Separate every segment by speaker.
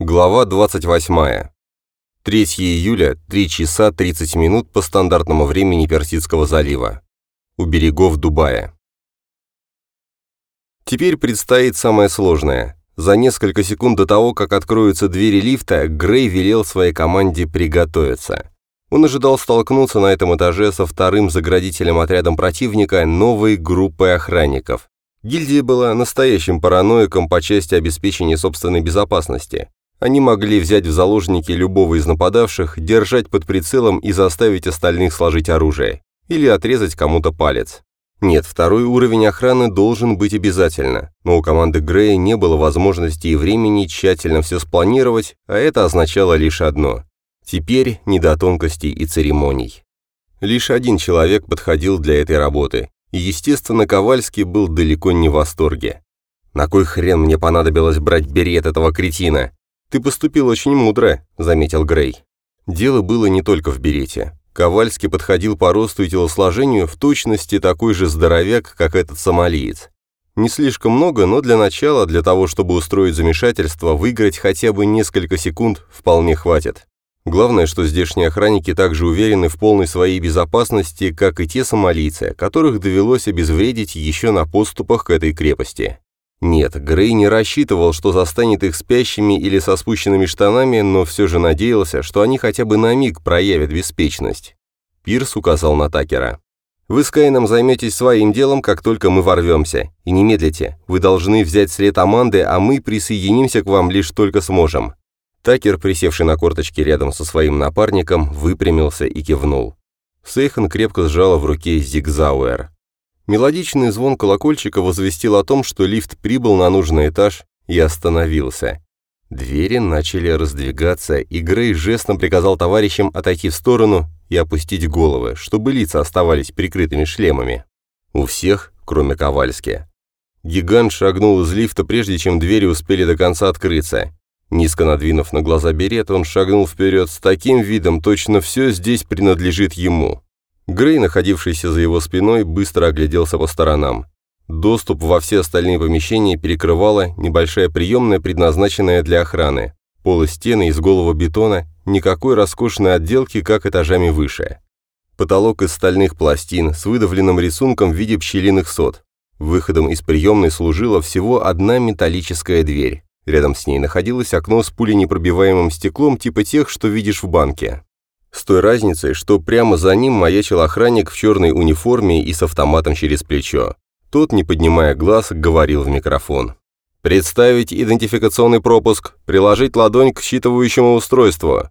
Speaker 1: Глава 28. 3 июля, 3 часа 30 минут по стандартному времени Персидского залива. У берегов Дубая. Теперь предстоит самое сложное. За несколько секунд до того, как откроются двери лифта, Грей велел своей команде приготовиться. Он ожидал столкнуться на этом этаже со вторым заградительным отрядом противника новой группой охранников. Гильдия была настоящим параноиком по части обеспечения собственной безопасности. Они могли взять в заложники любого из нападавших, держать под прицелом и заставить остальных сложить оружие. Или отрезать кому-то палец. Нет, второй уровень охраны должен быть обязательно, но у команды Грея не было возможности и времени тщательно все спланировать, а это означало лишь одно. Теперь не до тонкостей и церемоний. Лишь один человек подходил для этой работы, и, естественно, Ковальский был далеко не в восторге. «На кой хрен мне понадобилось брать берет этого кретина? «Ты поступил очень мудро», — заметил Грей. Дело было не только в берете. Ковальский подходил по росту и телосложению в точности такой же здоровяк, как этот сомалиец. Не слишком много, но для начала, для того, чтобы устроить замешательство, выиграть хотя бы несколько секунд вполне хватит. Главное, что здешние охранники также уверены в полной своей безопасности, как и те сомалийцы, которых довелось обезвредить еще на подступах к этой крепости. Нет, Грей не рассчитывал, что застанет их спящими или со спущенными штанами, но все же надеялся, что они хотя бы на миг проявят беспечность. Пирс указал на Такера. «Вы с Кайном займетесь своим делом, как только мы ворвемся. И не медлите. Вы должны взять след Аманды, а мы присоединимся к вам лишь только сможем». Такер, присевший на корточке рядом со своим напарником, выпрямился и кивнул. Сейхан крепко сжала в руке зигзауэр. Мелодичный звон колокольчика возвестил о том, что лифт прибыл на нужный этаж и остановился. Двери начали раздвигаться, и Грей жестом приказал товарищам отойти в сторону и опустить головы, чтобы лица оставались прикрытыми шлемами. У всех, кроме Ковальски. Гигант шагнул из лифта, прежде чем двери успели до конца открыться. Низко надвинув на глаза берет, он шагнул вперед с таким видом, точно все здесь принадлежит ему. Грей, находившийся за его спиной, быстро огляделся по сторонам. Доступ во все остальные помещения перекрывала небольшая приемная, предназначенная для охраны. Пол и стены из голого бетона, никакой роскошной отделки, как этажами выше. Потолок из стальных пластин с выдавленным рисунком в виде пчелиных сот. Выходом из приемной служила всего одна металлическая дверь. Рядом с ней находилось окно с пуленепробиваемым стеклом типа тех, что видишь в банке. С той разницей, что прямо за ним маячил охранник в черной униформе и с автоматом через плечо. Тот, не поднимая глаз, говорил в микрофон. «Представить идентификационный пропуск, приложить ладонь к считывающему устройству».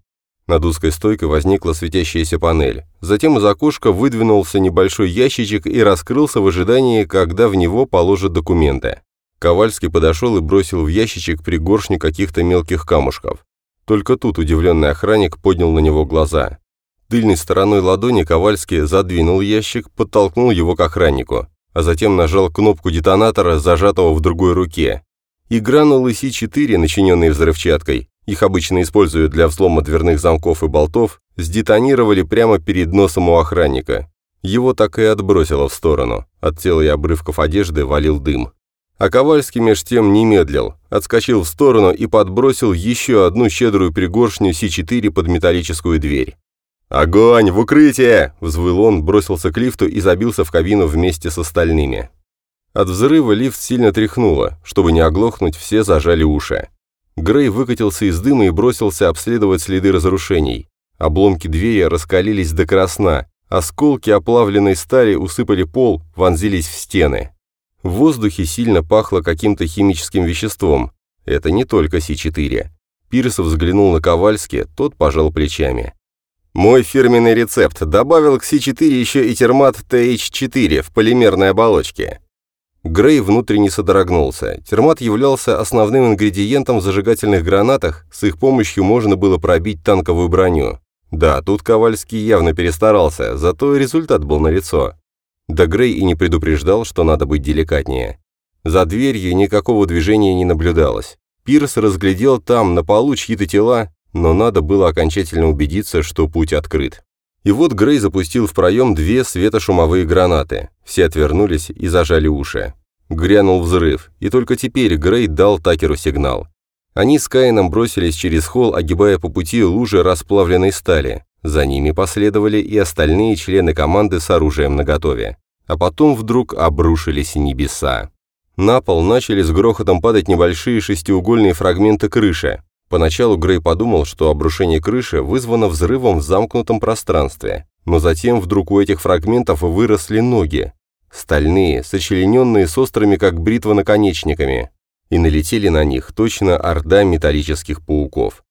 Speaker 1: Над узкой стойкой возникла светящаяся панель. Затем из окошка выдвинулся небольшой ящичек и раскрылся в ожидании, когда в него положат документы. Ковальский подошел и бросил в ящичек пригоршню каких-то мелких камушков. Только тут удивленный охранник поднял на него глаза. Тыльной стороной ладони Ковальский задвинул ящик, подтолкнул его к охраннику, а затем нажал кнопку детонатора, зажатого в другой руке. И гранулы Си-4, начиненные взрывчаткой, их обычно используют для взлома дверных замков и болтов, сдетонировали прямо перед носом у охранника. Его так и отбросило в сторону. От тела и обрывков одежды валил дым. А Ковальский меж тем не медлил, отскочил в сторону и подбросил еще одну щедрую пригоршню Си-4 под металлическую дверь. «Огонь! В укрытие!» – взвыл он, бросился к лифту и забился в кабину вместе с остальными. От взрыва лифт сильно тряхнуло, чтобы не оглохнуть, все зажали уши. Грей выкатился из дыма и бросился обследовать следы разрушений. Обломки двери раскалились до красна, осколки оплавленной стали усыпали пол, вонзились в стены. В воздухе сильно пахло каким-то химическим веществом. Это не только Си-4. Пирсов взглянул на Ковальски, тот пожал плечами. «Мой фирменный рецепт добавил к Си-4 еще и термат TH4 в полимерной оболочке». Грей внутренне содрогнулся. Термат являлся основным ингредиентом в зажигательных гранатах, с их помощью можно было пробить танковую броню. Да, тут Ковальский явно перестарался, зато результат был налицо. Да Грей и не предупреждал, что надо быть деликатнее. За дверью никакого движения не наблюдалось. Пирс разглядел там, на полу, чьи-то тела, но надо было окончательно убедиться, что путь открыт. И вот Грей запустил в проем две светошумовые гранаты. Все отвернулись и зажали уши. Грянул взрыв, и только теперь Грей дал Такеру сигнал. Они с Каином бросились через холл, огибая по пути лужи расплавленной стали. За ними последовали и остальные члены команды с оружием наготове. А потом вдруг обрушились небеса. На пол начали с грохотом падать небольшие шестиугольные фрагменты крыши. Поначалу Грей подумал, что обрушение крыши вызвано взрывом в замкнутом пространстве, но затем вдруг у этих фрагментов выросли ноги. Стальные, сочлененные с острыми, как бритва, наконечниками. И налетели на них точно орда металлических пауков.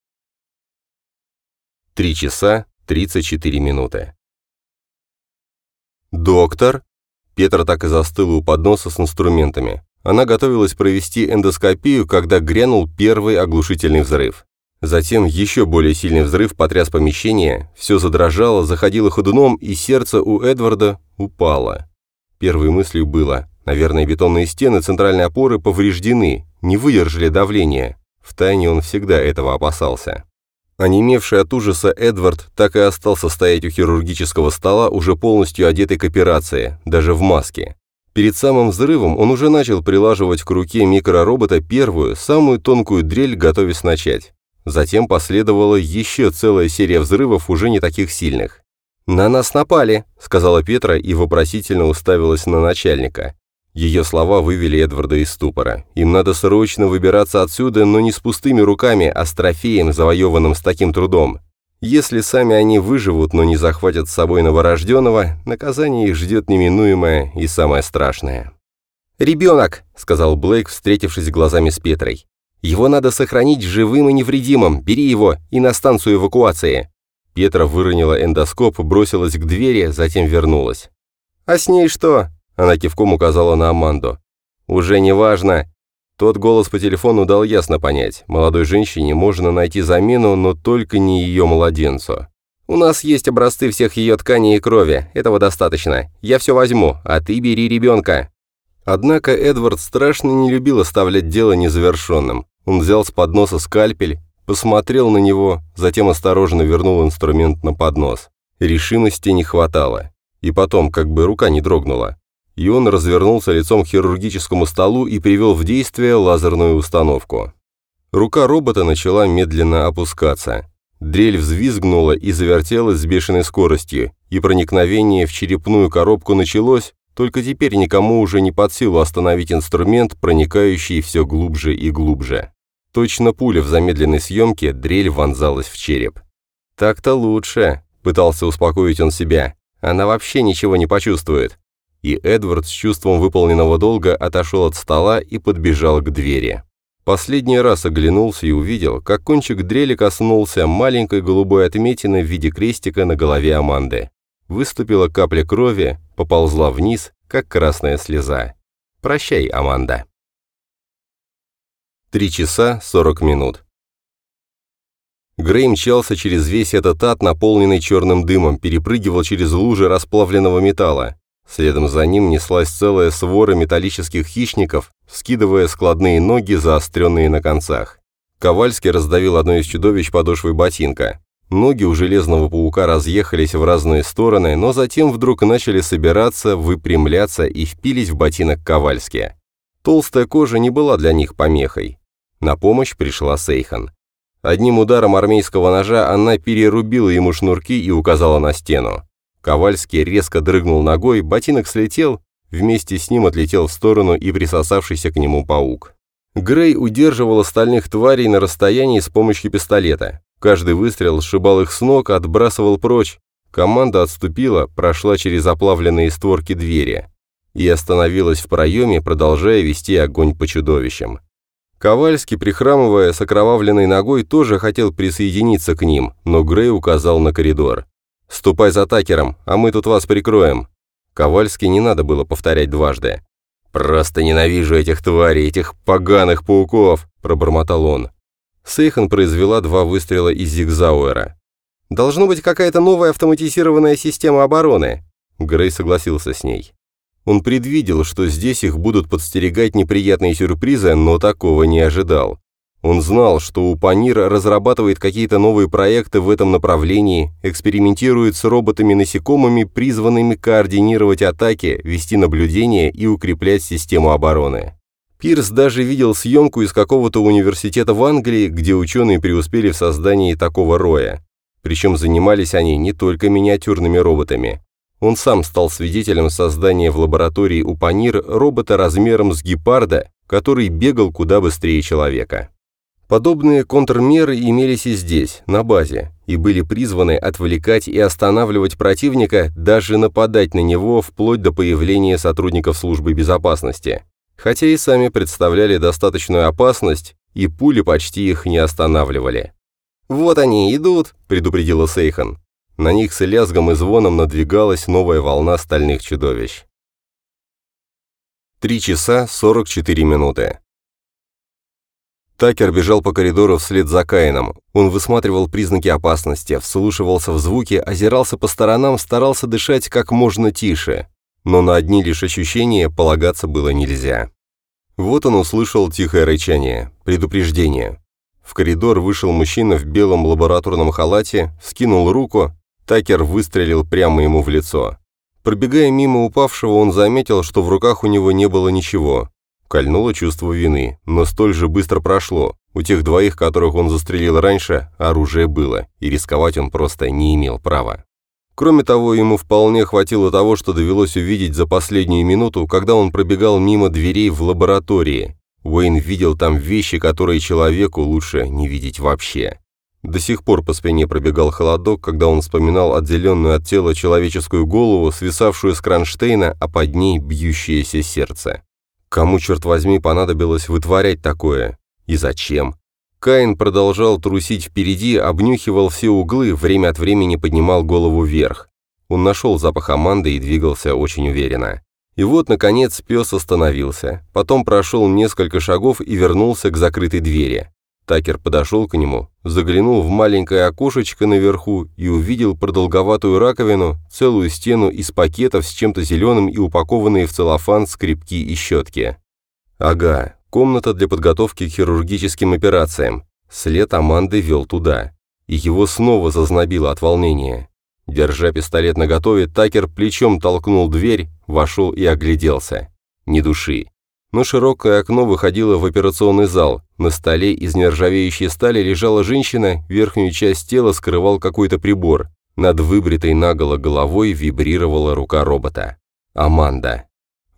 Speaker 1: Три часа тридцать четыре минуты. «Доктор?» Петр так и застыл у подноса с инструментами. Она готовилась провести эндоскопию, когда грянул первый оглушительный взрыв. Затем еще более сильный взрыв потряс помещение, все задрожало, заходило ходуном, и сердце у Эдварда упало. Первой мыслью было, наверное, бетонные стены центральной опоры повреждены, не выдержали давления. Втайне он всегда этого опасался. Онемевший от ужаса Эдвард так и остался стоять у хирургического стола, уже полностью одетый к операции, даже в маске. Перед самым взрывом он уже начал прилаживать к руке микроробота первую, самую тонкую дрель, готовясь начать. Затем последовала еще целая серия взрывов, уже не таких сильных. «На нас напали», — сказала Петра и вопросительно уставилась на начальника. Ее слова вывели Эдварда из ступора. Им надо срочно выбираться отсюда, но не с пустыми руками, а с трофеем, завоеванным с таким трудом. Если сами они выживут, но не захватят с собой новорожденного, наказание их ждет неминуемое и самое страшное. «Ребенок», — сказал Блейк, встретившись глазами с Петрой. «Его надо сохранить живым и невредимым. Бери его и на станцию эвакуации». Петра выронила эндоскоп, бросилась к двери, затем вернулась. «А с ней что?» — она кивком указала на Аманду. «Уже не важно. Тот голос по телефону дал ясно понять, молодой женщине можно найти замену, но только не ее младенцу. «У нас есть образцы всех ее тканей и крови, этого достаточно. Я все возьму, а ты бери ребенка». Однако Эдвард страшно не любил оставлять дело незавершенным. Он взял с подноса скальпель, посмотрел на него, затем осторожно вернул инструмент на поднос. Решимости не хватало. И потом, как бы рука не дрогнула и он развернулся лицом к хирургическому столу и привел в действие лазерную установку. Рука робота начала медленно опускаться. Дрель взвизгнула и завертелась с бешеной скоростью, и проникновение в черепную коробку началось, только теперь никому уже не под силу остановить инструмент, проникающий все глубже и глубже. Точно пуля в замедленной съемке, дрель вонзалась в череп. «Так-то лучше», — пытался успокоить он себя. «Она вообще ничего не почувствует и Эдвард с чувством выполненного долга отошел от стола и подбежал к двери. Последний раз оглянулся и увидел, как кончик дрели коснулся маленькой голубой отметины в виде крестика на голове Аманды. Выступила капля крови, поползла вниз, как красная слеза. «Прощай, Аманда». Три часа сорок минут. Грей мчался через весь этот ад, наполненный черным дымом, перепрыгивал через лужи расплавленного металла. Следом за ним неслась целая свора металлических хищников, скидывая складные ноги, заостренные на концах. Ковальский раздавил одно из чудовищ подошвой ботинка. Ноги у железного паука разъехались в разные стороны, но затем вдруг начали собираться, выпрямляться и впились в ботинок Ковальски. Толстая кожа не была для них помехой. На помощь пришла Сейхан. Одним ударом армейского ножа она перерубила ему шнурки и указала на стену. Ковальский резко дрыгнул ногой, ботинок слетел, вместе с ним отлетел в сторону и присосавшийся к нему паук. Грей удерживал остальных тварей на расстоянии с помощью пистолета. Каждый выстрел сшибал их с ног, отбрасывал прочь. Команда отступила, прошла через оплавленные створки двери и остановилась в проеме, продолжая вести огонь по чудовищам. Ковальский, прихрамывая с окровавленной ногой, тоже хотел присоединиться к ним, но Грей указал на коридор. «Ступай за Такером, а мы тут вас прикроем». Ковальски не надо было повторять дважды. «Просто ненавижу этих тварей, этих поганых пауков», – пробормотал он. Сейхан произвела два выстрела из Зигзауэра. «Должно быть какая-то новая автоматизированная система обороны», – Грей согласился с ней. Он предвидел, что здесь их будут подстерегать неприятные сюрпризы, но такого не ожидал. Он знал, что у Панира разрабатывает какие-то новые проекты в этом направлении, экспериментирует с роботами-насекомыми, призванными координировать атаки, вести наблюдения и укреплять систему обороны. Пирс даже видел съемку из какого-то университета в Англии, где ученые преуспели в создании такого роя. Причем занимались они не только миниатюрными роботами. Он сам стал свидетелем создания в лаборатории у Панир робота размером с гепарда, который бегал куда быстрее человека. Подобные контрмеры имелись и здесь, на базе, и были призваны отвлекать и останавливать противника, даже нападать на него вплоть до появления сотрудников службы безопасности. Хотя и сами представляли достаточную опасность, и пули почти их не останавливали. «Вот они, идут!» – предупредила Сейхан. На них с лязгом и звоном надвигалась новая волна стальных чудовищ. Три часа сорок четыре минуты. Такер бежал по коридору вслед за Каином. Он высматривал признаки опасности, вслушивался в звуки, озирался по сторонам, старался дышать как можно тише. Но на одни лишь ощущения полагаться было нельзя. Вот он услышал тихое рычание, предупреждение. В коридор вышел мужчина в белом лабораторном халате, скинул руку, Такер выстрелил прямо ему в лицо. Пробегая мимо упавшего, он заметил, что в руках у него не было ничего. Кольнуло чувство вины, но столь же быстро прошло. У тех двоих, которых он застрелил раньше, оружие было, и рисковать он просто не имел права. Кроме того, ему вполне хватило того, что довелось увидеть за последнюю минуту, когда он пробегал мимо дверей в лаборатории. Уэйн видел там вещи, которые человеку лучше не видеть вообще. До сих пор по спине пробегал холодок, когда он вспоминал отделенную от тела человеческую голову, свисавшую с кронштейна, а под ней бьющееся сердце. Кому, черт возьми, понадобилось вытворять такое? И зачем? Каин продолжал трусить впереди, обнюхивал все углы, время от времени поднимал голову вверх. Он нашел запах Аманды и двигался очень уверенно. И вот, наконец, пес остановился. Потом прошел несколько шагов и вернулся к закрытой двери. Такер подошел к нему, заглянул в маленькое окошечко наверху и увидел продолговатую раковину, целую стену из пакетов с чем-то зеленым и упакованные в целлофан скребки и щетки. Ага, комната для подготовки к хирургическим операциям. След Аманды вел туда. И его снова зазнобило от волнения. Держа пистолет наготове, Такер плечом толкнул дверь, вошел и огляделся. Ни души но широкое окно выходило в операционный зал. На столе из нержавеющей стали лежала женщина, верхнюю часть тела скрывал какой-то прибор. Над выбритой наголо головой вибрировала рука робота. Аманда.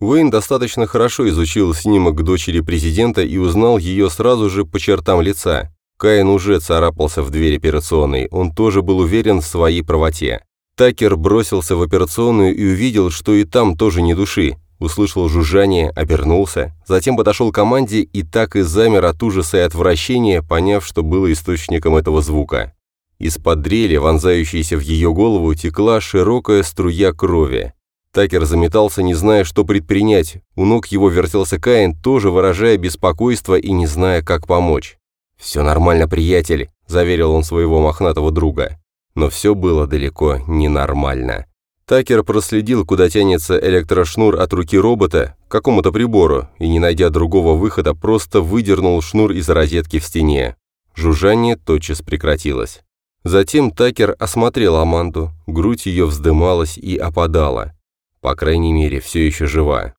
Speaker 1: Уэйн достаточно хорошо изучил снимок дочери президента и узнал ее сразу же по чертам лица. Каин уже царапался в дверь операционной, он тоже был уверен в своей правоте. Такер бросился в операционную и увидел, что и там тоже не души, услышал жужжание, обернулся, затем подошел к команде и так и замер от ужаса и отвращения, поняв, что было источником этого звука. Из-под дрели, вонзающейся в ее голову, текла широкая струя крови. Такер заметался, не зная, что предпринять. У ног его вертелся Каин, тоже выражая беспокойство и не зная, как помочь. «Все нормально, приятель», – заверил он своего мохнатого друга. Но все было далеко не нормально. Такер проследил, куда тянется электрошнур от руки робота, к какому-то прибору, и, не найдя другого выхода, просто выдернул шнур из розетки в стене. Жужжание тотчас прекратилось. Затем Такер осмотрел Аманду, грудь ее вздымалась и опадала. По крайней мере, все еще жива.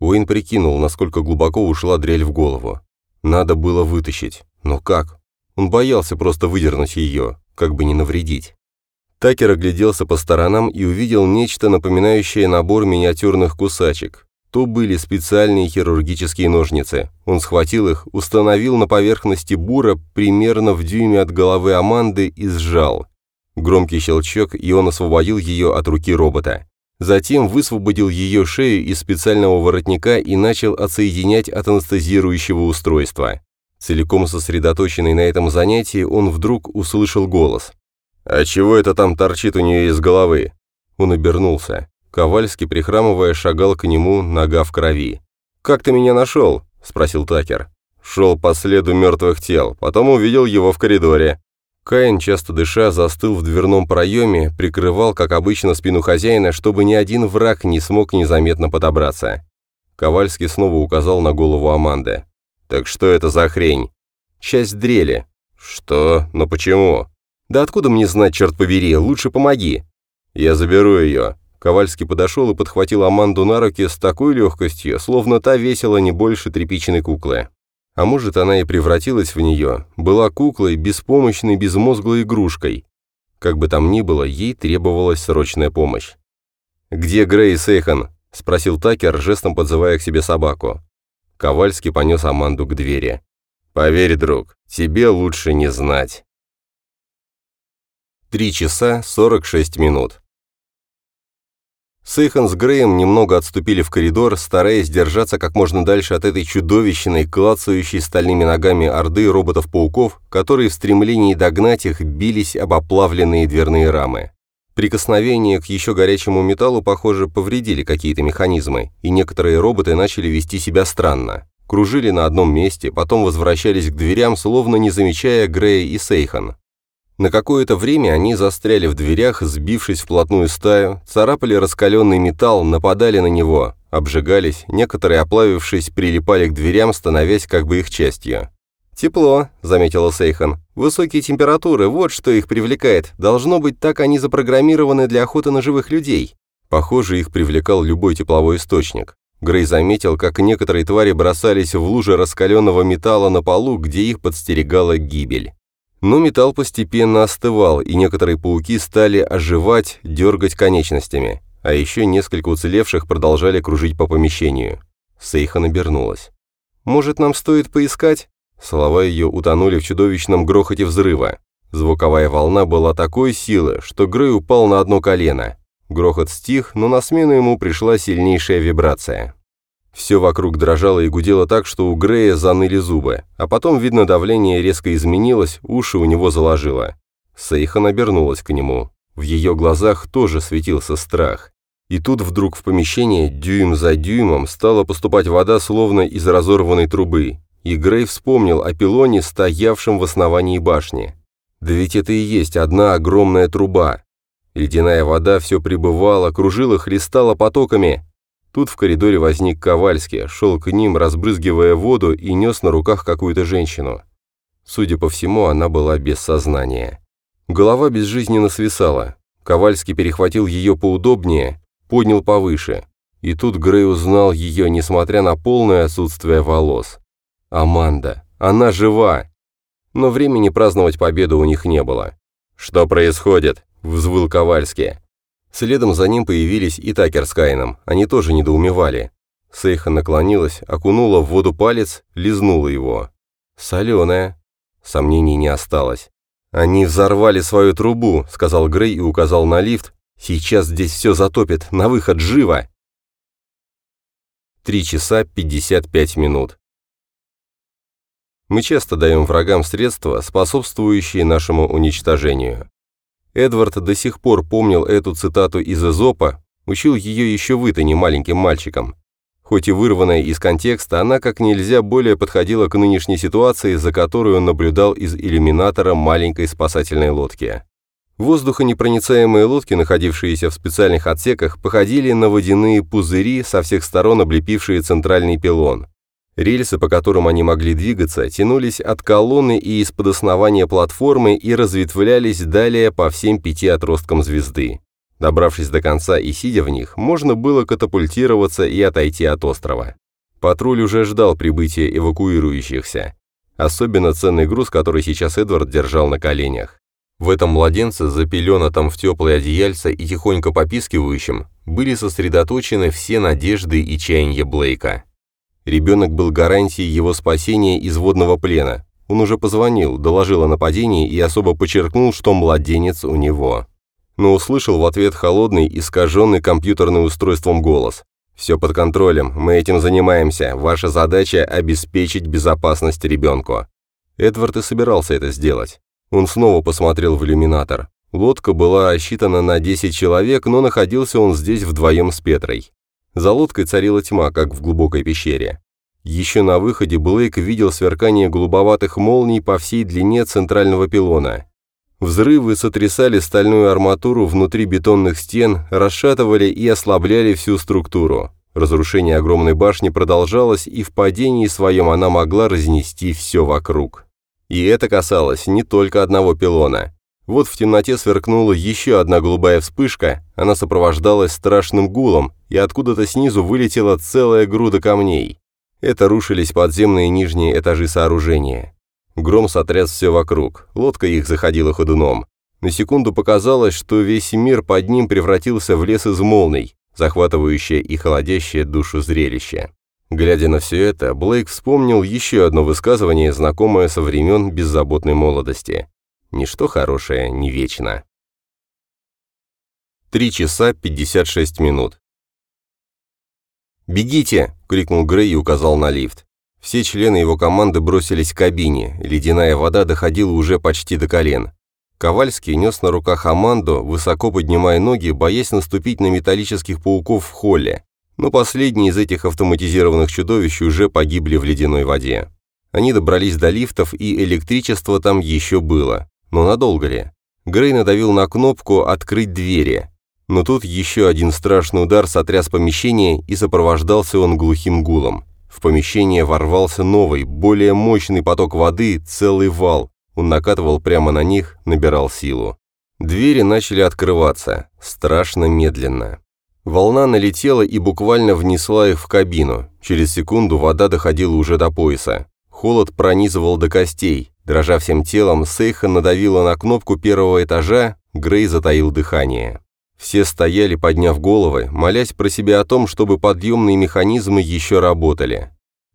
Speaker 1: Уэйн прикинул, насколько глубоко ушла дрель в голову. Надо было вытащить. Но как? Он боялся просто выдернуть ее, как бы не навредить. Такер огляделся по сторонам и увидел нечто напоминающее набор миниатюрных кусачек. То были специальные хирургические ножницы. Он схватил их, установил на поверхности бура примерно в дюйме от головы Аманды и сжал. Громкий щелчок, и он освободил ее от руки робота. Затем высвободил ее шею из специального воротника и начал отсоединять от анестезирующего устройства. Целиком сосредоточенный на этом занятии, он вдруг услышал голос. «А чего это там торчит у нее из головы?» Он обернулся. Ковальский, прихрамывая, шагал к нему, нога в крови. «Как ты меня нашел?» – спросил Такер. Шел по следу мертвых тел, потом увидел его в коридоре. Каин, часто дыша, застыл в дверном проеме, прикрывал, как обычно, спину хозяина, чтобы ни один враг не смог незаметно подобраться. Ковальский снова указал на голову Аманды. «Так что это за хрень?» «Часть дрели». «Что? Но почему?» «Да откуда мне знать, черт побери? Лучше помоги!» «Я заберу ее!» Ковальский подошел и подхватил Аманду на руки с такой легкостью, словно та весила не больше тряпичной куклы. А может, она и превратилась в нее, была куклой, беспомощной, безмозглой игрушкой. Как бы там ни было, ей требовалась срочная помощь. «Где Грей Сейхан?» – спросил Такер, жестом подзывая к себе собаку. Ковальский понес Аманду к двери. «Поверь, друг, тебе лучше не знать». Три часа сорок шесть минут. Сейхан с Греем немного отступили в коридор, стараясь держаться как можно дальше от этой чудовищной, клацающей стальными ногами орды роботов-пауков, которые в стремлении догнать их бились об оплавленные дверные рамы. Прикосновения к еще горячему металлу, похоже, повредили какие-то механизмы, и некоторые роботы начали вести себя странно. Кружили на одном месте, потом возвращались к дверям, словно не замечая Грея и Сейхан. На какое-то время они застряли в дверях, сбившись в плотную стаю, царапали раскаленный металл, нападали на него, обжигались, некоторые, оплавившись, прилипали к дверям, становясь как бы их частью. «Тепло», — заметила Сейхан. «Высокие температуры, вот что их привлекает. Должно быть, так они запрограммированы для охоты на живых людей». Похоже, их привлекал любой тепловой источник. Грей заметил, как некоторые твари бросались в лужи раскаленного металла на полу, где их подстерегала гибель. Но металл постепенно остывал, и некоторые пауки стали оживать, дергать конечностями, а еще несколько уцелевших продолжали кружить по помещению. Сейхан обернулась. «Может, нам стоит поискать?» Слова ее утонули в чудовищном грохоте взрыва. Звуковая волна была такой силы, что Грей упал на одно колено. Грохот стих, но на смену ему пришла сильнейшая вибрация. Все вокруг дрожало и гудело так, что у Грея заныли зубы, а потом, видно, давление резко изменилось, уши у него заложило. Сейхан обернулась к нему. В ее глазах тоже светился страх. И тут вдруг в помещение дюйм за дюймом стала поступать вода, словно из разорванной трубы, и Грей вспомнил о пилоне, стоявшем в основании башни. Да ведь это и есть одна огромная труба. Ледяная вода все прибывала, кружила, хлестала потоками, Тут в коридоре возник Ковальский, шел к ним, разбрызгивая воду и нес на руках какую-то женщину. Судя по всему, она была без сознания. Голова безжизненно свисала. Ковальский перехватил ее поудобнее, поднял повыше. И тут Грей узнал ее, несмотря на полное отсутствие волос. Аманда. Она жива. Но времени праздновать победу у них не было. «Что происходит?» – взвыл Ковальский. Следом за ним появились и Такер с Кайном, они тоже недоумевали. Сейха наклонилась, окунула в воду палец, лизнула его. «Соленая». Сомнений не осталось. «Они взорвали свою трубу», — сказал Грей и указал на лифт. «Сейчас здесь все затопит. На выход, живо!» Три часа пятьдесят пять минут. Мы часто даем врагам средства, способствующие нашему уничтожению. Эдвард до сих пор помнил эту цитату из Эзопа, учил ее еще в Итане маленьким мальчиком. Хоть и вырванная из контекста, она как нельзя более подходила к нынешней ситуации, за которую он наблюдал из иллюминатора маленькой спасательной лодки. Воздухонепроницаемые лодки, находившиеся в специальных отсеках, походили на водяные пузыри, со всех сторон облепившие центральный пилон. Рельсы, по которым они могли двигаться, тянулись от колонны и из-под основания платформы и разветвлялись далее по всем пяти отросткам звезды. Добравшись до конца и сидя в них, можно было катапультироваться и отойти от острова. Патруль уже ждал прибытия эвакуирующихся. Особенно ценный груз, который сейчас Эдвард держал на коленях. В этом младенце, запеленатом в теплое одеяльце и тихонько попискивающем, были сосредоточены все надежды и чаяния Блейка. Ребенок был гарантией его спасения из водного плена. Он уже позвонил, доложил о нападении и особо подчеркнул, что младенец у него. Но услышал в ответ холодный, искаженный компьютерным устройством голос. «Все под контролем, мы этим занимаемся, ваша задача – обеспечить безопасность ребенку». Эдвард и собирался это сделать. Он снова посмотрел в иллюминатор. Лодка была рассчитана на 10 человек, но находился он здесь вдвоем с Петрой. За лодкой царила тьма, как в глубокой пещере. Еще на выходе Блейк видел сверкание голубоватых молний по всей длине центрального пилона. Взрывы сотрясали стальную арматуру внутри бетонных стен, расшатывали и ослабляли всю структуру. Разрушение огромной башни продолжалось, и в падении своем она могла разнести все вокруг. И это касалось не только одного пилона. Вот в темноте сверкнула еще одна голубая вспышка, она сопровождалась страшным гулом, и откуда-то снизу вылетела целая груда камней. Это рушились подземные нижние этажи сооружения. Гром сотряс все вокруг, лодка их заходила ходуном. На секунду показалось, что весь мир под ним превратился в лес из молний, захватывающее и холодящее душу зрелище. Глядя на все это, Блейк вспомнил еще одно высказывание, знакомое со времен беззаботной молодости. «Ничто хорошее не вечно». Три часа пятьдесят шесть минут. «Бегите!» — крикнул Грей и указал на лифт. Все члены его команды бросились к кабине, ледяная вода доходила уже почти до колен. Ковальский нес на руках Аманду, высоко поднимая ноги, боясь наступить на металлических пауков в холле но последние из этих автоматизированных чудовищ уже погибли в ледяной воде. Они добрались до лифтов, и электричество там еще было. Но надолго ли? Грей надавил на кнопку «Открыть двери». Но тут еще один страшный удар сотряс помещение, и сопровождался он глухим гулом. В помещение ворвался новый, более мощный поток воды, целый вал. Он накатывал прямо на них, набирал силу. Двери начали открываться, страшно медленно. Волна налетела и буквально внесла их в кабину. Через секунду вода доходила уже до пояса. Холод пронизывал до костей. Дрожа всем телом, Сейхан надавила на кнопку первого этажа, Грей затаил дыхание. Все стояли, подняв головы, молясь про себя о том, чтобы подъемные механизмы еще работали.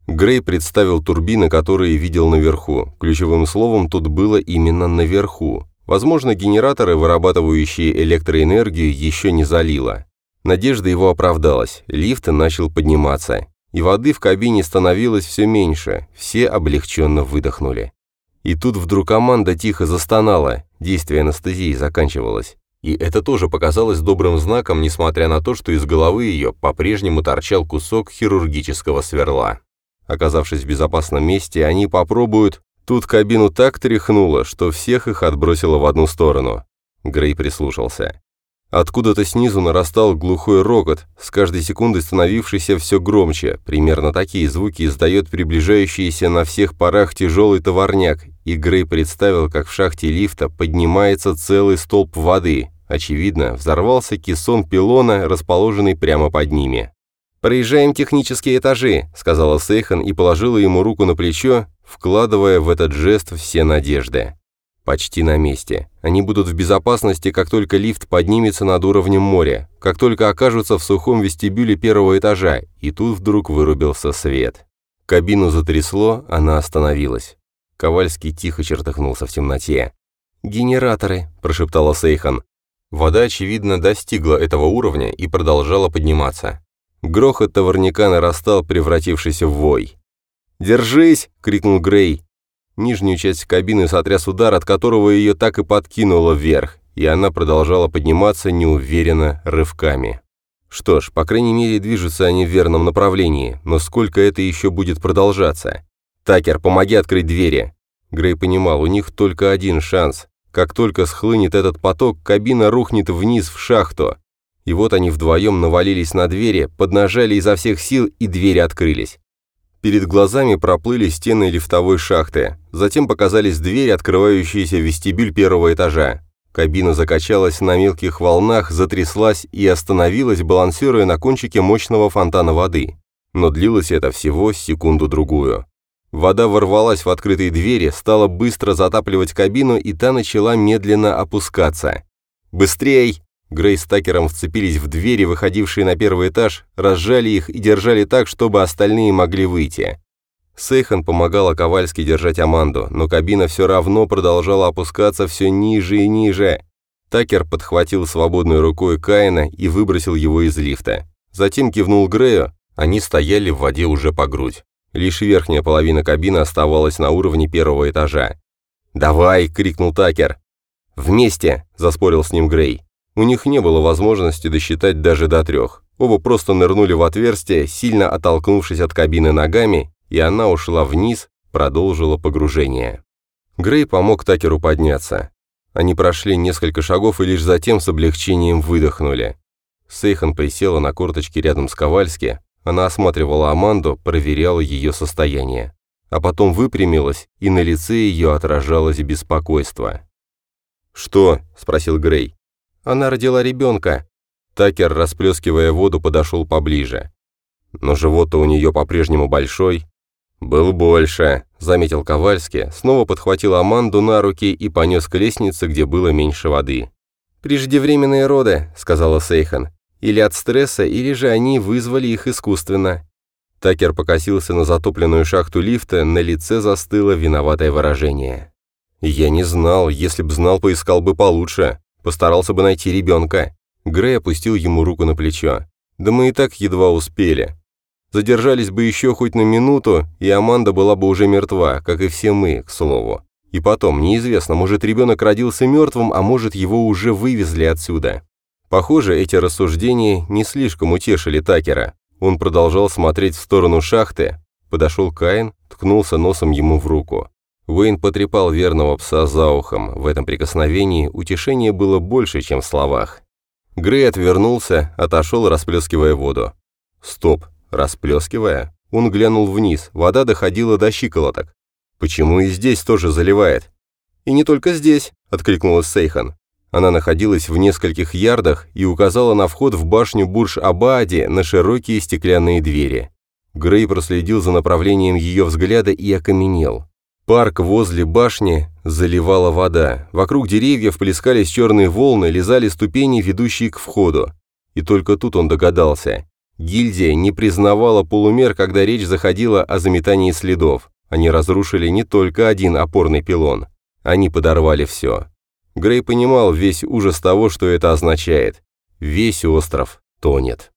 Speaker 1: Грей представил турбины, которые видел наверху. Ключевым словом тут было именно «наверху». Возможно, генераторы, вырабатывающие электроэнергию, еще не залило. Надежда его оправдалась, лифт начал подниматься, и воды в кабине становилось все меньше, все облегченно выдохнули. И тут вдруг команда тихо застонала, действие анестезии заканчивалось. И это тоже показалось добрым знаком, несмотря на то, что из головы ее по-прежнему торчал кусок хирургического сверла. Оказавшись в безопасном месте, они попробуют... Тут кабину так тряхнуло, что всех их отбросило в одну сторону. Грей прислушался. Откуда-то снизу нарастал глухой рокот, с каждой секундой становившийся все громче. Примерно такие звуки издает приближающийся на всех парах тяжелый товарняк, и Грей представил, как в шахте лифта поднимается целый столб воды. Очевидно, взорвался кессон пилона, расположенный прямо под ними. «Проезжаем технические этажи», — сказала Сейхан и положила ему руку на плечо, вкладывая в этот жест все надежды. Почти на месте. Они будут в безопасности, как только лифт поднимется над уровнем моря, как только окажутся в сухом вестибюле первого этажа, и тут вдруг вырубился свет. Кабину затрясло, она остановилась. Ковальский тихо чертыхнулся в темноте. «Генераторы», – прошептала Сейхан. Вода, очевидно, достигла этого уровня и продолжала подниматься. Грохот товарняка нарастал, превратившись в вой. «Держись!» – крикнул Грей. Нижнюю часть кабины сотряс удар, от которого ее так и подкинуло вверх, и она продолжала подниматься неуверенно рывками. Что ж, по крайней мере, движутся они в верном направлении, но сколько это еще будет продолжаться? «Такер, помоги открыть двери!» Грей понимал, у них только один шанс. Как только схлынет этот поток, кабина рухнет вниз в шахту. И вот они вдвоем навалились на двери, поднажали изо всех сил, и двери открылись. Перед глазами проплыли стены лифтовой шахты. Затем показались двери, открывающиеся в вестибюль первого этажа. Кабина закачалась на мелких волнах, затряслась и остановилась, балансируя на кончике мощного фонтана воды. Но длилось это всего секунду-другую. Вода ворвалась в открытые двери, стала быстро затапливать кабину, и та начала медленно опускаться. «Быстрей!» Грей с Такером вцепились в двери, выходившие на первый этаж, разжали их и держали так, чтобы остальные могли выйти. Сейхан помогала Ковальски держать Аманду, но кабина все равно продолжала опускаться все ниже и ниже. Такер подхватил свободной рукой Каина и выбросил его из лифта. Затем кивнул Грею, они стояли в воде уже по грудь. Лишь верхняя половина кабины оставалась на уровне первого этажа. «Давай!» — крикнул Такер. «Вместе!» — заспорил с ним Грей. У них не было возможности досчитать даже до трех. Оба просто нырнули в отверстие, сильно оттолкнувшись от кабины ногами, и она ушла вниз, продолжила погружение. Грей помог Такеру подняться. Они прошли несколько шагов и лишь затем с облегчением выдохнули. Сейхан присела на корточки рядом с Ковальски, она осматривала Аманду, проверяла ее состояние. А потом выпрямилась, и на лице ее отражалось беспокойство. «Что?» – спросил Грей.
Speaker 2: «Она родила ребенка».
Speaker 1: Такер, расплескивая воду, подошел поближе. «Но живот-то у нее по-прежнему большой». «Был больше», – заметил Ковальский, снова подхватил Аманду на руки и понес к лестнице, где было меньше воды.
Speaker 2: «Преждевременные роды», – сказала Сейхан. «Или от стресса, или же они вызвали их искусственно».
Speaker 1: Такер покосился на затопленную шахту лифта, на лице застыло виноватое выражение. «Я не знал, если б знал, поискал бы получше. Постарался бы найти ребенка». Грей опустил ему руку на плечо. «Да мы и так едва успели. Задержались бы еще хоть на минуту, и Аманда была бы уже мертва, как и все мы, к слову. И потом, неизвестно, может ребенок родился мертвым, а может его уже вывезли отсюда». Похоже, эти рассуждения не слишком утешили Такера. Он продолжал смотреть в сторону шахты. Подошел Каин, ткнулся носом ему в руку. Уэйн потрепал верного пса за ухом. В этом прикосновении утешение было больше, чем в словах. Грей отвернулся, отошел, расплескивая воду. «Стоп!» Расплескивая, он глянул вниз, вода доходила до щиколоток. «Почему и здесь тоже заливает?» «И не только здесь», — откликнулась Сейхан. Она находилась в нескольких ярдах и указала на вход в башню Бурж-Абаади на широкие стеклянные двери. Грей проследил за направлением ее взгляда и окаменел. Парк возле башни заливала вода. Вокруг деревьев плескались черные волны, лизали ступени, ведущие к входу. И только тут он догадался. Гильдия не признавала полумер, когда речь заходила о заметании следов. Они разрушили не только один опорный пилон. Они подорвали все. Грей понимал весь ужас того, что это означает. Весь остров тонет.